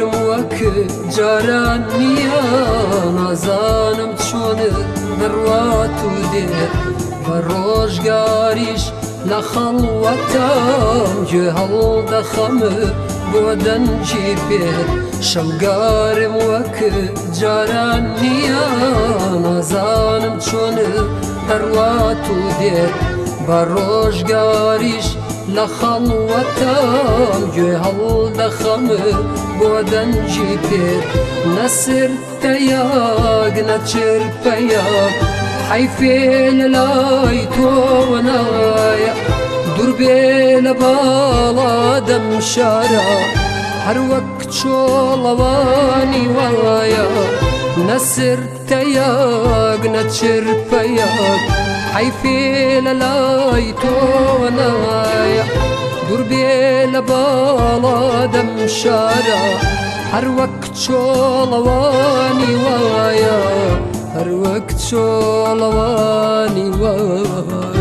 شەوگارم وەک جاران نییە نازانم چۆنت دەڕوات و دێت بە ڕۆژگاریش لە خەڵوەتام گوێ هەڵدەخەمە بۆ دەنجی پێت شەوگارم وەک جاران نییە نازانم چۆنت دەڕوات و دێت بە ڕۆژگاریش لە خەڵوەتام گوێ هەڵدەخەمە بۆ دەنجی پێت نەسر تەیاگ نەچرپەیە حیفێ لە لای تۆوەنایە دوور بێ لە باڵا دەم شارە هەر وەک چۆڵەوانی وایە نەسر تەیاگ نەچرپەیەک حیفێ لە لای تۆنایە دوور بێ لە باڵا دەم شارە هەر وەک چۆڵەوانی وایە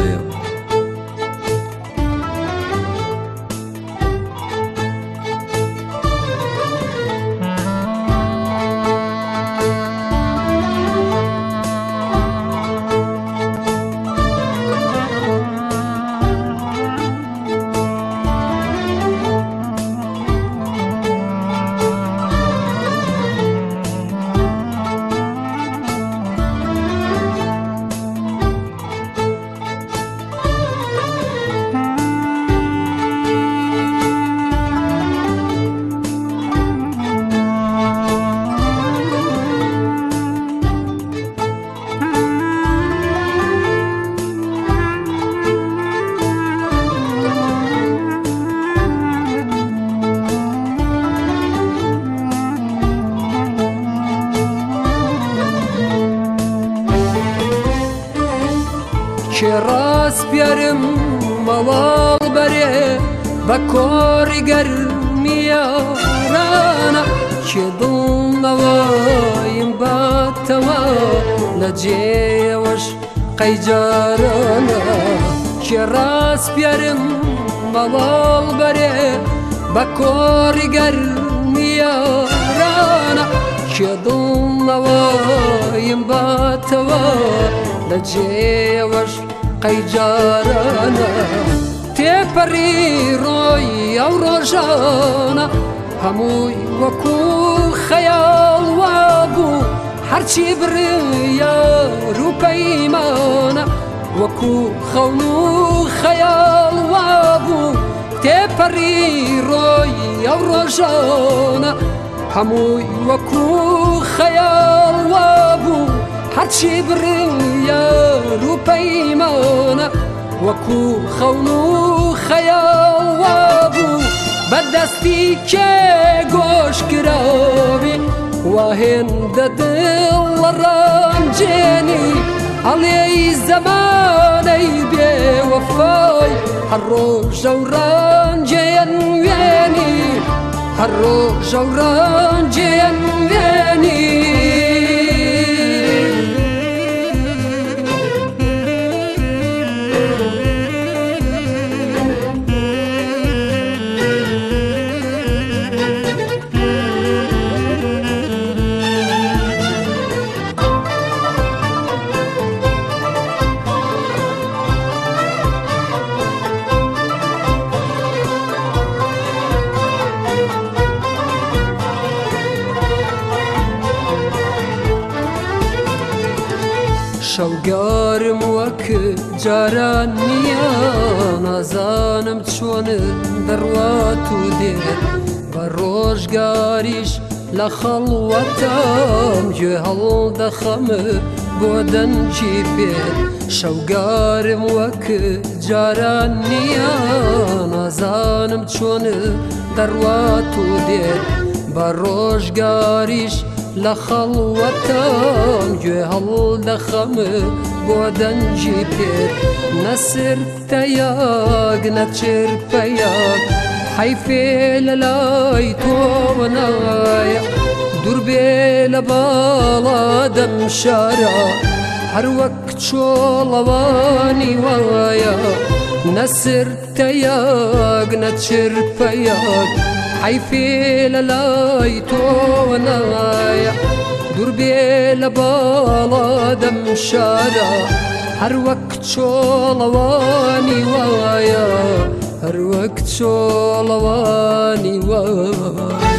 هەر وەک چۆڵەوانی وایە کێ ڕاست بیارم مەواڵ بەرێ بە کۆڕی گەرمیارانە کێ دڵنەوەیم باتەوە لە جێوەش قەیجارانە کێ ڕاست بیارم مەواڵ بەرێ بە کۆڕی گەرمیارانە کێ دڵنەوەیم باتەوە لە جێوەش قەیجارانە تێپەڕی ڕۆی ئەو ڕۆژانە هەمووی وەکو خەیاڵ وابوو هەرچی بڕیا ڕوپەیمانە وەکو خەون و خەیاڵ وابوو تێپەڕی ڕۆی ئەو ڕۆژانە هەمووی وەکو خەیاڵ وابوو هەرچی بڕیا ڕوپەیمانە وەکو خەون و خەیاڵوا بوو بەدەستی کێ گۆشکراوی واهێندە دڵ لە ڕامجێنی هەڵێی زەمانەی بێوەفای هەر ڕۆژە و ڕانجێن وێنی هەر ڕۆژە و ڕانجێن وێنی شەوگارم وەک جاران نییە. نازانم چۆنت دەڕوات و دێت بە ڕۆژگاریش لە خەڵوەتام گوێ هەڵدەخەمە بۆ دەنجی پێت شەوگارم وەک جاران نییە. نازانم چۆنت دەڕوات و دێت بە ڕۆژگاریش گوێ هەڵدەخەمە بۆ دەنجی پێت نەسر تەیاگ نەچرپەیاک حیفێ لە لای تۆوەنایە دوور بێ لە باڵا دەم شارە هەر وەک چۆڵەوانی وایە نەسر تەیاگ نەچرپەیاک حيفي للاي تونايا دور بي لبالا دم شادا هر وقت شولواني وايا. هر وقت شولواني وايا.